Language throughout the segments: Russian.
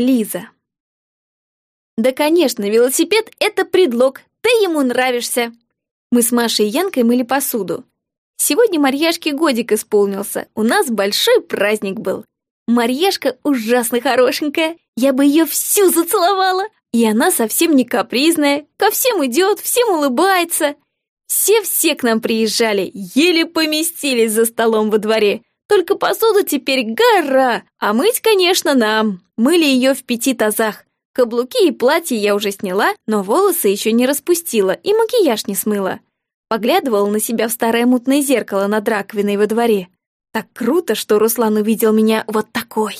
Лиза. Да, конечно, велосипед — это предлог, ты ему нравишься. Мы с Машей и Янкой мыли посуду. Сегодня Марьяшке годик исполнился, у нас большой праздник был. Марьяшка ужасно хорошенькая, я бы ее всю зацеловала. И она совсем не капризная, ко всем идет, всем улыбается. Все-все к нам приезжали, еле поместились за столом во дворе. Только посуду теперь гора, а мыть, конечно, нам. Мыли ее в пяти тазах. Каблуки и платье я уже сняла, но волосы еще не распустила и макияж не смыла. Поглядывала на себя в старое мутное зеркало над раковиной во дворе. Так круто, что Руслан увидел меня вот такой.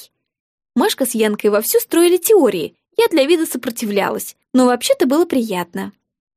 Машка с Янкой вовсю строили теории. Я для вида сопротивлялась, но вообще-то было приятно.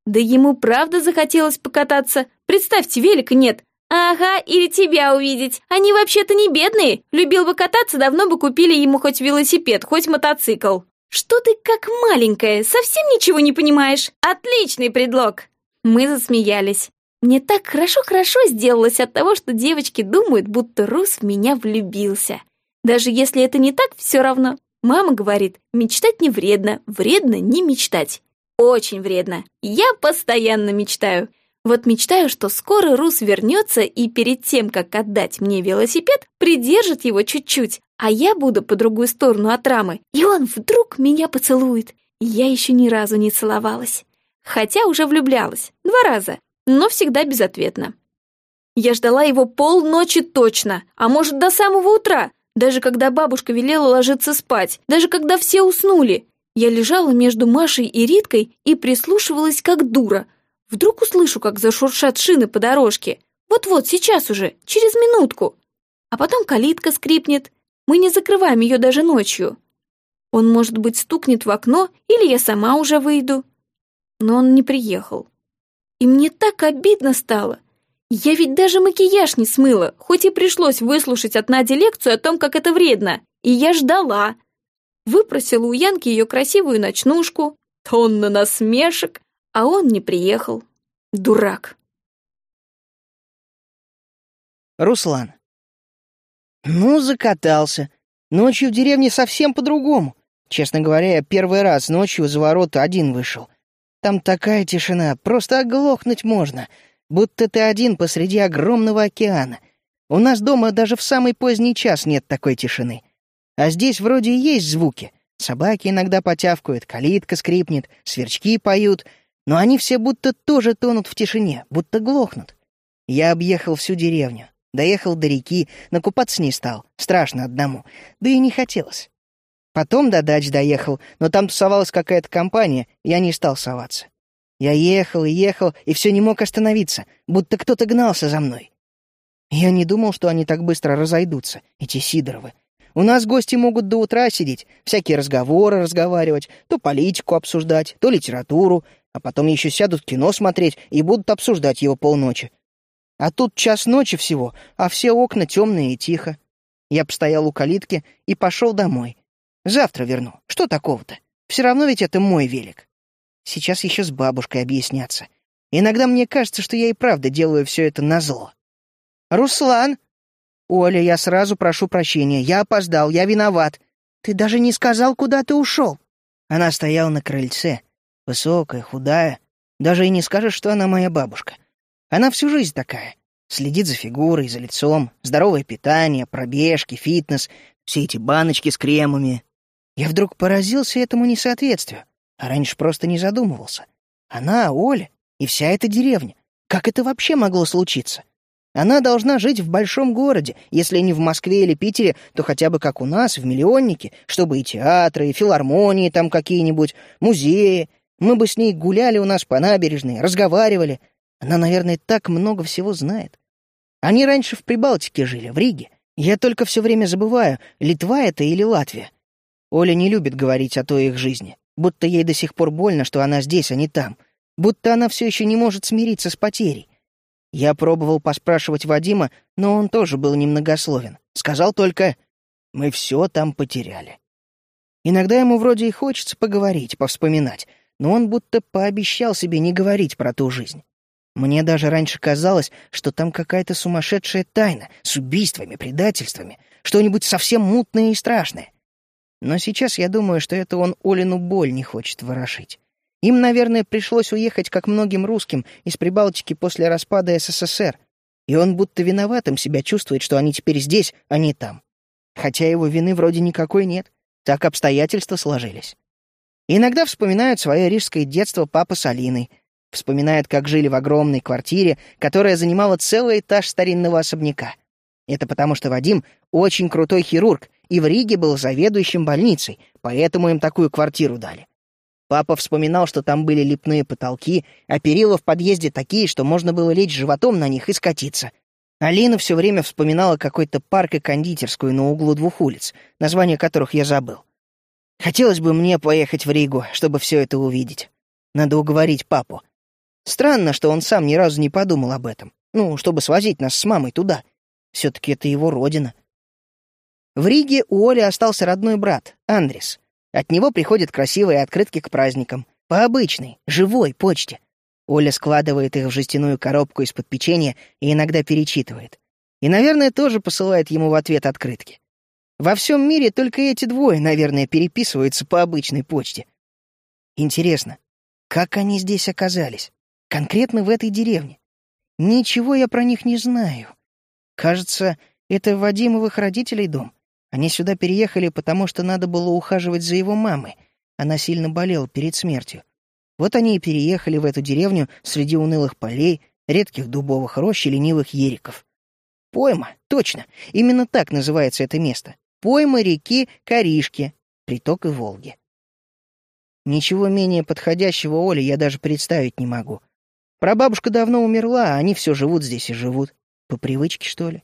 Да ему правда захотелось покататься. Представьте, велика нет, «Ага, или тебя увидеть. Они вообще-то не бедные. Любил бы кататься, давно бы купили ему хоть велосипед, хоть мотоцикл». «Что ты как маленькая, совсем ничего не понимаешь? Отличный предлог!» Мы засмеялись. Мне так хорошо-хорошо сделалось от того, что девочки думают, будто Рус в меня влюбился. Даже если это не так, все равно. Мама говорит, мечтать не вредно, вредно не мечтать. Очень вредно. Я постоянно мечтаю. Вот мечтаю, что скоро Рус вернется и перед тем, как отдать мне велосипед, придержит его чуть-чуть, а я буду по другую сторону от рамы, и он вдруг меня поцелует. Я еще ни разу не целовалась. Хотя уже влюблялась. Два раза. Но всегда безответно. Я ждала его полночи точно, а может до самого утра, даже когда бабушка велела ложиться спать, даже когда все уснули. Я лежала между Машей и Риткой и прислушивалась как дура, Вдруг услышу, как зашуршат шины по дорожке. Вот-вот, сейчас уже, через минутку. А потом калитка скрипнет. Мы не закрываем ее даже ночью. Он, может быть, стукнет в окно, или я сама уже выйду. Но он не приехал. И мне так обидно стало. Я ведь даже макияж не смыла, хоть и пришлось выслушать от Нади лекцию о том, как это вредно. И я ждала. Выпросила у Янки ее красивую ночнушку, тонна насмешек, а он не приехал. Дурак. Руслан. Ну, закатался. Ночью в деревне совсем по-другому. Честно говоря, я первый раз ночью за ворота один вышел. Там такая тишина, просто оглохнуть можно, будто ты один посреди огромного океана. У нас дома даже в самый поздний час нет такой тишины. А здесь вроде и есть звуки. Собаки иногда потявкают, калитка скрипнет, сверчки поют — но они все будто тоже тонут в тишине, будто глохнут. Я объехал всю деревню, доехал до реки, накупаться не стал, страшно одному, да и не хотелось. Потом до дач доехал, но там тусовалась какая-то компания, я не стал соваться. Я ехал и ехал, и все не мог остановиться, будто кто-то гнался за мной. Я не думал, что они так быстро разойдутся, эти Сидоровы. У нас гости могут до утра сидеть, всякие разговоры разговаривать, то политику обсуждать, то литературу, а потом еще сядут кино смотреть и будут обсуждать его полночи. А тут час ночи всего, а все окна темные и тихо. Я постоял у калитки и пошел домой. Завтра верну. Что такого-то? Все равно ведь это мой велик. Сейчас еще с бабушкой объясняться. Иногда мне кажется, что я и правда делаю все это назло. «Руслан!» «Оля, я сразу прошу прощения. Я опоздал, я виноват. Ты даже не сказал, куда ты ушел». Она стояла на крыльце, Высокая, худая. Даже и не скажешь, что она моя бабушка. Она всю жизнь такая. Следит за фигурой, за лицом, здоровое питание, пробежки, фитнес, все эти баночки с кремами. Я вдруг поразился этому несоответствию, а раньше просто не задумывался. Она, Оля и вся эта деревня. Как это вообще могло случиться? Она должна жить в большом городе, если не в Москве или Питере, то хотя бы как у нас, в миллионнике, чтобы и театры, и филармонии там какие-нибудь, музеи, мы бы с ней гуляли у нас по набережной, разговаривали. Она, наверное, так много всего знает. Они раньше в Прибалтике жили, в Риге. Я только все время забываю, Литва это или Латвия. Оля не любит говорить о той их жизни, будто ей до сих пор больно, что она здесь, а не там, будто она все еще не может смириться с потерей. Я пробовал поспрашивать Вадима, но он тоже был немногословен. Сказал только «Мы все там потеряли». Иногда ему вроде и хочется поговорить, повспоминать, но он будто пообещал себе не говорить про ту жизнь. Мне даже раньше казалось, что там какая-то сумасшедшая тайна с убийствами, предательствами, что-нибудь совсем мутное и страшное. Но сейчас я думаю, что это он Олину боль не хочет ворошить. Им, наверное, пришлось уехать, как многим русским, из Прибалтики после распада СССР, и он будто виноватым себя чувствует, что они теперь здесь, а не там. Хотя его вины вроде никакой нет, так обстоятельства сложились. Иногда вспоминают свое рижское детство папа с Алиной, вспоминают, как жили в огромной квартире, которая занимала целый этаж старинного особняка. Это потому, что Вадим очень крутой хирург, и в Риге был заведующим больницей, поэтому им такую квартиру дали. Папа вспоминал, что там были лепные потолки, а перила в подъезде такие, что можно было лечь животом на них и скатиться. Алина все время вспоминала какой-то парк и кондитерскую на углу двух улиц, название которых я забыл. Хотелось бы мне поехать в Ригу, чтобы все это увидеть. Надо уговорить папу. Странно, что он сам ни разу не подумал об этом. Ну, чтобы свозить нас с мамой туда. Все-таки это его родина. В Риге у Оли остался родной брат, Андрес. От него приходят красивые открытки к праздникам. По обычной, живой почте. Оля складывает их в жестяную коробку из-под печенья и иногда перечитывает. И, наверное, тоже посылает ему в ответ открытки. Во всем мире только эти двое, наверное, переписываются по обычной почте. Интересно, как они здесь оказались? Конкретно в этой деревне? Ничего я про них не знаю. Кажется, это Вадимовых родителей дом. Они сюда переехали, потому что надо было ухаживать за его мамой. Она сильно болела перед смертью. Вот они и переехали в эту деревню среди унылых полей, редких дубовых рощ и ленивых ериков. Пойма, точно, именно так называется это место. Пойма реки Коришки, приток и Волги. Ничего менее подходящего Оле я даже представить не могу. Прабабушка давно умерла, а они все живут здесь и живут. По привычке, что ли?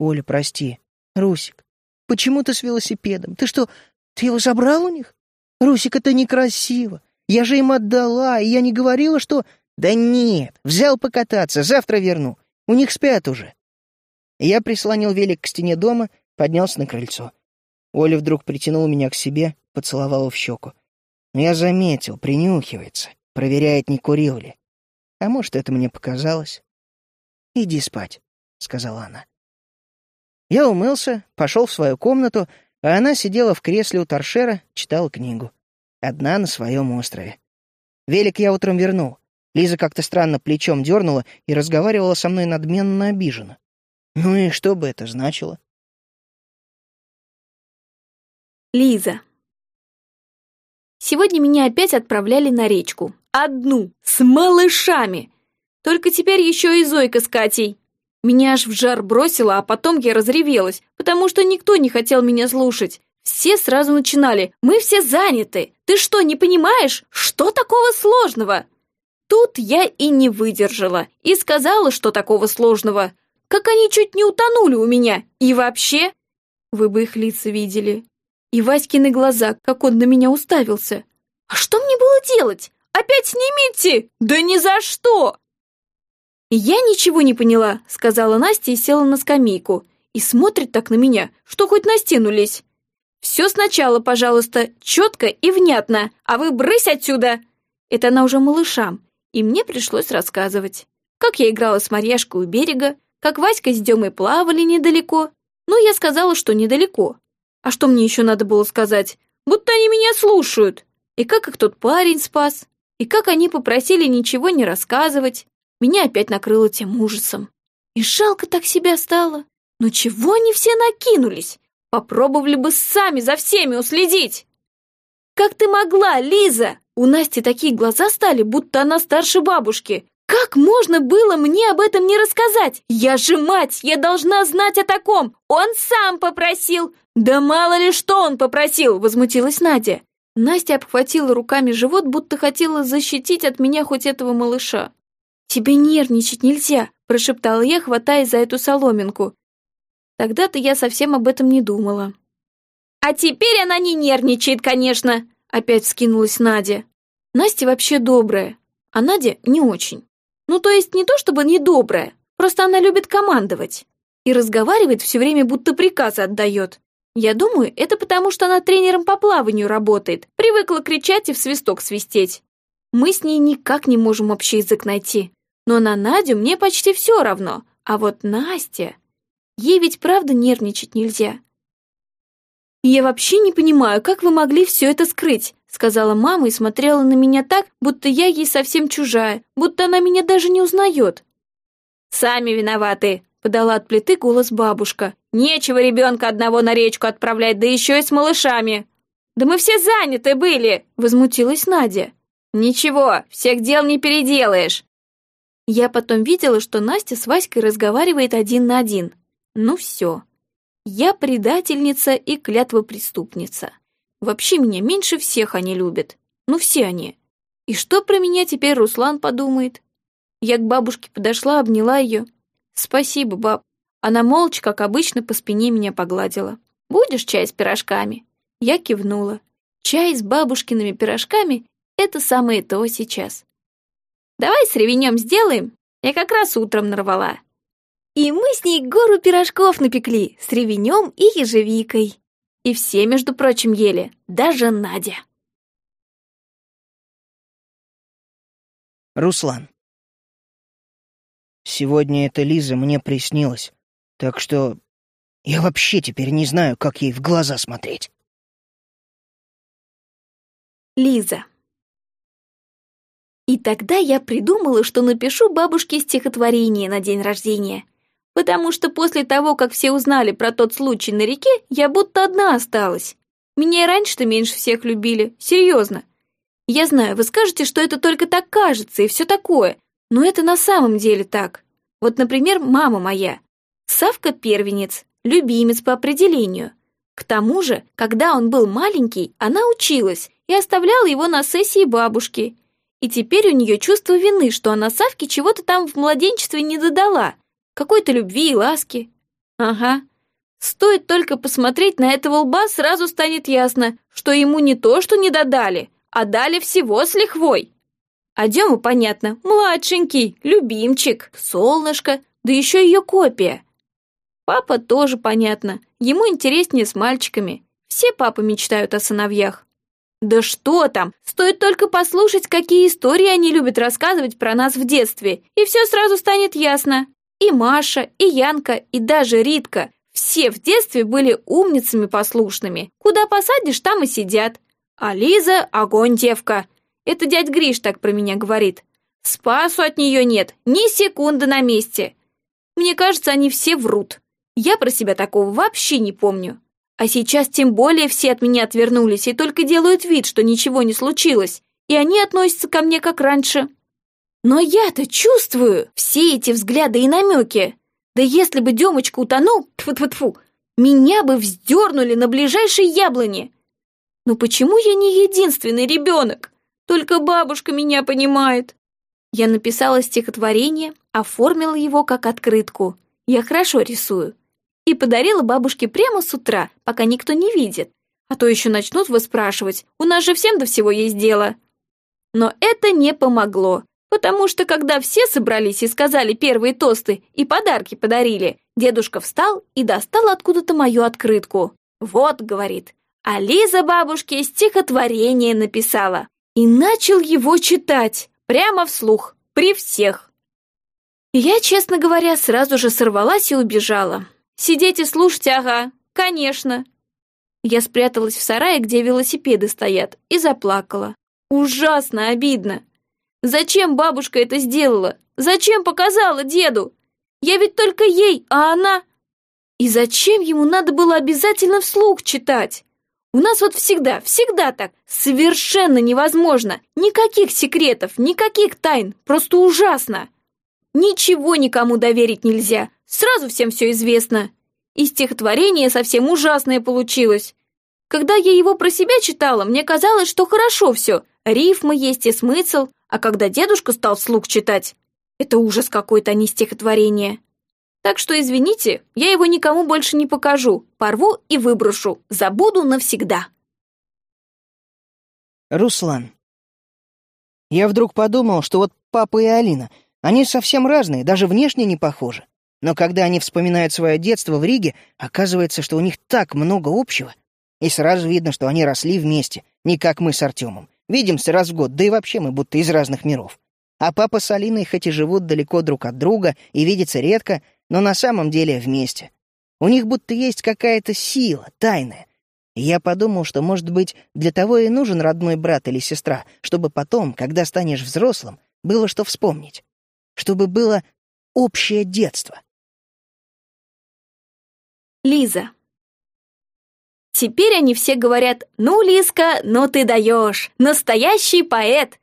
Оля, прости, Русик, почему ты с велосипедом? Ты что, ты его забрал у них? Русик, это некрасиво. Я же им отдала, и я не говорила, что... Да нет, взял покататься, завтра верну. У них спят уже. Я прислонил велик к стене дома, поднялся на крыльцо. Оля вдруг притянула меня к себе, поцеловала в щеку. Но я заметил, принюхивается, проверяет, не курил ли. А может, это мне показалось. «Иди спать», — сказала она. Я умылся, пошел в свою комнату, а она сидела в кресле у торшера, читала книгу. Одна на своем острове. Велик я утром вернул. Лиза как-то странно плечом дернула и разговаривала со мной надменно обиженно. Ну и что бы это значило? Лиза. Сегодня меня опять отправляли на речку. Одну, с малышами. Только теперь еще и Зойка с Катей. Меня аж в жар бросило, а потом я разревелась, потому что никто не хотел меня слушать. Все сразу начинали «Мы все заняты! Ты что, не понимаешь? Что такого сложного?» Тут я и не выдержала, и сказала, что такого сложного. Как они чуть не утонули у меня. И вообще... Вы бы их лица видели. И Васькины глаза, как он на меня уставился. «А что мне было делать? Опять снимите? Да ни за что!» «Я ничего не поняла», — сказала Настя и села на скамейку. И смотрит так на меня, что хоть на стену лезь. «Все сначала, пожалуйста, четко и внятно, а вы брысь отсюда!» Это она уже малышам, и мне пришлось рассказывать. Как я играла с Марьяшкой у берега, как Васька с Демой плавали недалеко. Ну, я сказала, что недалеко. А что мне еще надо было сказать? Будто они меня слушают. И как их тот парень спас. И как они попросили ничего не рассказывать. Меня опять накрыло тем ужасом. И жалко так себя стало. Но чего они все накинулись? Попробовали бы сами за всеми уследить. Как ты могла, Лиза? У Насти такие глаза стали, будто она старше бабушки. Как можно было мне об этом не рассказать? Я же мать, я должна знать о таком. Он сам попросил. Да мало ли что он попросил, возмутилась Надя. Настя обхватила руками живот, будто хотела защитить от меня хоть этого малыша. «Тебе нервничать нельзя», — прошептала я, хватаясь за эту соломинку. Тогда-то я совсем об этом не думала. «А теперь она не нервничает, конечно», — опять скинулась Надя. Настя вообще добрая, а Надя не очень. Ну, то есть не то чтобы не добрая, просто она любит командовать. И разговаривает все время, будто приказы отдает. Я думаю, это потому, что она тренером по плаванию работает, привыкла кричать и в свисток свистеть. Мы с ней никак не можем общий язык найти. Но на Надю мне почти все равно. А вот Настя... Ей ведь правда нервничать нельзя. «Я вообще не понимаю, как вы могли все это скрыть?» Сказала мама и смотрела на меня так, будто я ей совсем чужая, будто она меня даже не узнает. «Сами виноваты», — подала от плиты голос бабушка. «Нечего ребенка одного на речку отправлять, да еще и с малышами». «Да мы все заняты были», — возмутилась Надя. «Ничего, всех дел не переделаешь». Я потом видела, что Настя с Васькой разговаривает один на один. Ну все. Я предательница и клятвопреступница. Вообще меня меньше всех они любят. Ну все они. И что про меня теперь Руслан подумает? Я к бабушке подошла, обняла ее. «Спасибо, баб». Она молча, как обычно, по спине меня погладила. «Будешь чай с пирожками?» Я кивнула. Чай с бабушкиными пирожками — это самое то сейчас. «Давай с ревенем сделаем?» Я как раз утром нарвала. И мы с ней гору пирожков напекли с ревенем и ежевикой. И все, между прочим, ели, даже Надя. Руслан. Сегодня эта Лиза мне приснилась, так что я вообще теперь не знаю, как ей в глаза смотреть. Лиза. И тогда я придумала, что напишу бабушке стихотворение на день рождения. Потому что после того, как все узнали про тот случай на реке, я будто одна осталась. Меня и раньше-то меньше всех любили, серьезно. Я знаю, вы скажете, что это только так кажется и все такое, но это на самом деле так. Вот, например, мама моя. Савка первенец, любимец по определению. К тому же, когда он был маленький, она училась и оставляла его на сессии бабушки – и теперь у нее чувство вины, что она Савке чего-то там в младенчестве не додала. Какой-то любви и ласки. Ага. Стоит только посмотреть на этого лба, сразу станет ясно, что ему не то, что не додали, а дали всего с лихвой. А Дема, понятно, младшенький, любимчик, солнышко, да еще ее копия. Папа тоже понятно, ему интереснее с мальчиками. Все папы мечтают о сыновьях. Да что там, стоит только послушать, какие истории они любят рассказывать про нас в детстве, и все сразу станет ясно. И Маша, и Янка, и даже Ритка. Все в детстве были умницами послушными. Куда посадишь, там и сидят. А Лиза — огонь девка. Это дядь Гриш так про меня говорит. Спасу от нее нет, ни секунды на месте. Мне кажется, они все врут. Я про себя такого вообще не помню. А сейчас тем более все от меня отвернулись и только делают вид, что ничего не случилось, и они относятся ко мне как раньше. Но я-то чувствую все эти взгляды и намеки. Да если бы Демочка утонул, тьфу -тьфу -тьфу, меня бы вздернули на ближайшей яблоне. Но почему я не единственный ребенок? Только бабушка меня понимает. Я написала стихотворение, оформила его как открытку. Я хорошо рисую и подарила бабушке прямо с утра, пока никто не видит. А то еще начнут выспрашивать, у нас же всем до всего есть дело. Но это не помогло, потому что когда все собрались и сказали первые тосты и подарки подарили, дедушка встал и достал откуда-то мою открытку. «Вот», — говорит, — «а Лиза бабушке стихотворение написала». И начал его читать, прямо вслух, при всех. Я, честно говоря, сразу же сорвалась и убежала. Сидеть и слушать, ага, конечно. Я спряталась в сарае, где велосипеды стоят, и заплакала. Ужасно обидно. Зачем бабушка это сделала? Зачем показала деду? Я ведь только ей, а она... И зачем ему надо было обязательно вслух читать? У нас вот всегда, всегда так. Совершенно невозможно. Никаких секретов, никаких тайн. Просто ужасно. Ничего никому доверить нельзя. Сразу всем все известно. И стихотворение совсем ужасное получилось. Когда я его про себя читала, мне казалось, что хорошо все. Рифмы есть и смысл. А когда дедушка стал вслух читать, это ужас какой-то, а не стихотворение. Так что, извините, я его никому больше не покажу. Порву и выброшу. Забуду навсегда. Руслан. Я вдруг подумал, что вот папа и Алина, они совсем разные, даже внешне не похожи. Но когда они вспоминают свое детство в Риге, оказывается, что у них так много общего. И сразу видно, что они росли вместе, не как мы с Артемом. Видимся раз в год, да и вообще мы будто из разных миров. А папа с Алиной хоть и живут далеко друг от друга и видятся редко, но на самом деле вместе. У них будто есть какая-то сила, тайная. И я подумал, что, может быть, для того и нужен родной брат или сестра, чтобы потом, когда станешь взрослым, было что вспомнить. Чтобы было общее детство. Лиза. Теперь они все говорят «Ну, Лизка, ну ты даешь! Настоящий поэт!»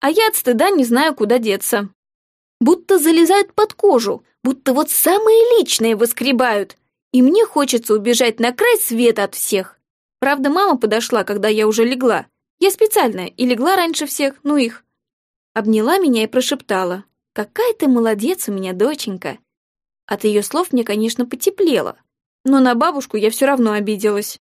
А я от стыда не знаю, куда деться. Будто залезают под кожу, будто вот самые личные выскребают. И мне хочется убежать на край света от всех. Правда, мама подошла, когда я уже легла. Я специально и легла раньше всех, ну их. Обняла меня и прошептала. «Какая ты молодец у меня, доченька!» От ее слов мне, конечно, потеплело. Но на бабушку я все равно обиделась.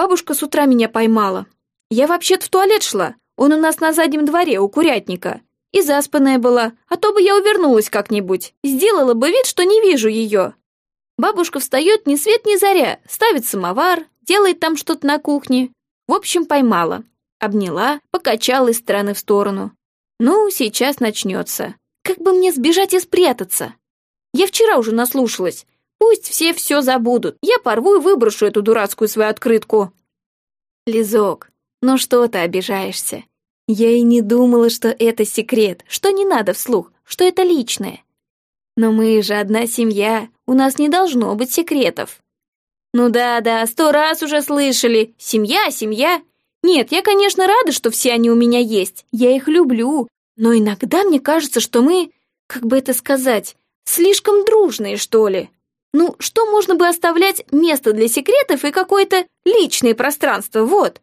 Бабушка с утра меня поймала. Я вообще-то в туалет шла. Он у нас на заднем дворе, у курятника. И заспанная была, а то бы я увернулась как-нибудь. Сделала бы вид, что не вижу ее. Бабушка встает ни свет ни заря, ставит самовар, делает там что-то на кухне. В общем, поймала. Обняла, покачала из стороны в сторону. Ну, сейчас начнется. Как бы мне сбежать и спрятаться? Я вчера уже наслушалась. Пусть все все забудут. Я порву и выброшу эту дурацкую свою открытку. Лизок, ну что ты обижаешься? Я и не думала, что это секрет, что не надо вслух, что это личное. Но мы же одна семья, у нас не должно быть секретов. Ну да-да, сто раз уже слышали. Семья, семья. Нет, я, конечно, рада, что все они у меня есть. Я их люблю. Но иногда мне кажется, что мы, как бы это сказать, слишком дружные, что ли. Ну, что можно бы оставлять место для секретов и какое-то личное пространство, вот.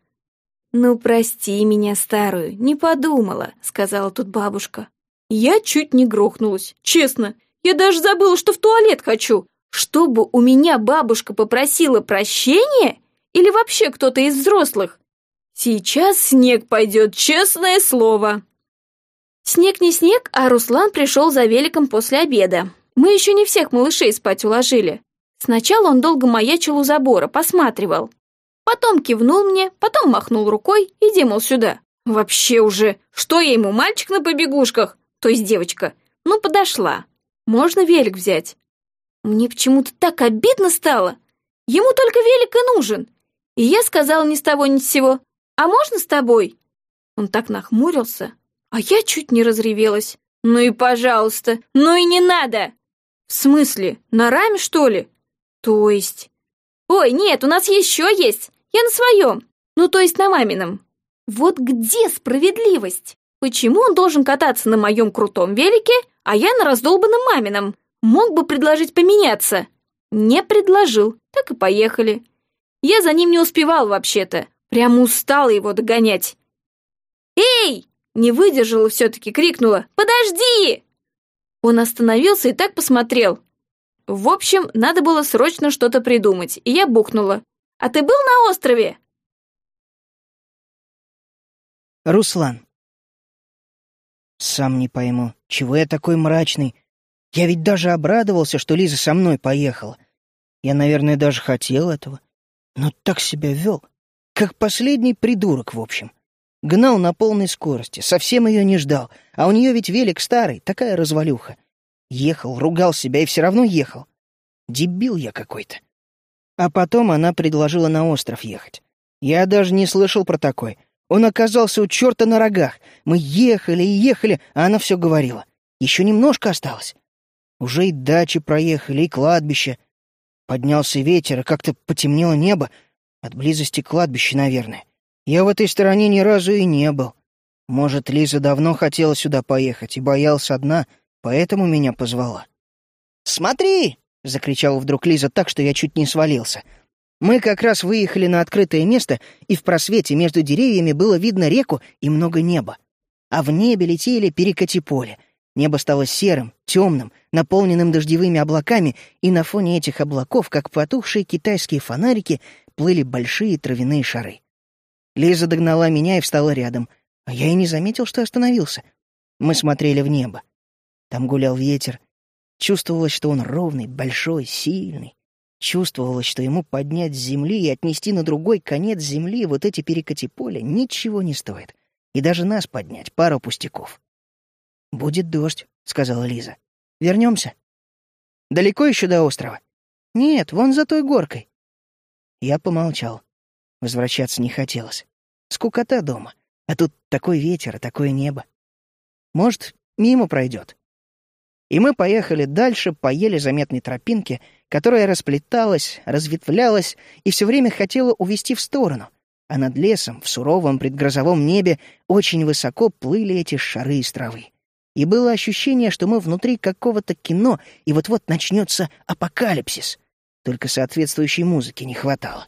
«Ну, прости меня, старую, не подумала», — сказала тут бабушка. Я чуть не грохнулась, честно. Я даже забыла, что в туалет хочу. Чтобы у меня бабушка попросила прощения? Или вообще кто-то из взрослых? Сейчас снег пойдет, честное слово. Снег не снег, а Руслан пришел за великом после обеда. Мы еще не всех малышей спать уложили. Сначала он долго маячил у забора, посматривал. Потом кивнул мне, потом махнул рукой, иди, мол, сюда. Вообще уже, что я ему, мальчик на побегушках? То есть девочка. Ну, подошла. Можно велик взять. Мне почему-то так обидно стало. Ему только велик и нужен. И я сказала ни с того ни с сего. А можно с тобой? Он так нахмурился, а я чуть не разревелась. Ну и пожалуйста, ну и не надо. «В смысле? На раме, что ли?» «То есть?» «Ой, нет, у нас еще есть! Я на своем! Ну, то есть на мамином!» «Вот где справедливость? Почему он должен кататься на моем крутом велике, а я на раздолбанном мамином? Мог бы предложить поменяться!» Не предложил, так и поехали. Я за ним не успевал вообще-то, прямо устала его догонять. «Эй!» — не выдержала все-таки, крикнула. «Подожди!» Он остановился и так посмотрел. В общем, надо было срочно что-то придумать, и я бухнула. «А ты был на острове?» Руслан. Сам не пойму, чего я такой мрачный. Я ведь даже обрадовался, что Лиза со мной поехала. Я, наверное, даже хотел этого. Но так себя вел, как последний придурок, в общем. Гнал на полной скорости, совсем ее не ждал, а у нее ведь велик старый, такая развалюха. Ехал, ругал себя и все равно ехал. Дебил я какой-то. А потом она предложила на остров ехать. Я даже не слышал про такой. Он оказался у черта на рогах. Мы ехали и ехали, а она все говорила. Еще немножко осталось. Уже и дачи проехали, и кладбище. Поднялся ветер, и как-то потемнело небо. От близости кладбища, наверное. Я в этой стороне ни разу и не был. Может, Лиза давно хотела сюда поехать и боялась одна, поэтому меня позвала. «Смотри!» — закричала вдруг Лиза так, что я чуть не свалился. Мы как раз выехали на открытое место, и в просвете между деревьями было видно реку и много неба. А в небе летели перекати поле. Небо стало серым, темным, наполненным дождевыми облаками, и на фоне этих облаков, как потухшие китайские фонарики, плыли большие травяные шары. Лиза догнала меня и встала рядом, а я и не заметил, что остановился. Мы смотрели в небо. Там гулял ветер. Чувствовалось, что он ровный, большой, сильный. Чувствовалось, что ему поднять с земли и отнести на другой конец земли вот эти перекати поля ничего не стоит. И даже нас поднять — пару пустяков. «Будет дождь», — сказала Лиза. Вернемся. «Далеко еще до острова?» «Нет, вон за той горкой». Я помолчал. Возвращаться не хотелось. Скукота дома. А тут такой ветер и такое небо. Может, мимо пройдет. И мы поехали дальше по еле заметной тропинке, которая расплеталась, разветвлялась и все время хотела увести в сторону. А над лесом, в суровом предгрозовом небе, очень высоко плыли эти шары из травы. И было ощущение, что мы внутри какого-то кино, и вот-вот начнется апокалипсис. Только соответствующей музыки не хватало.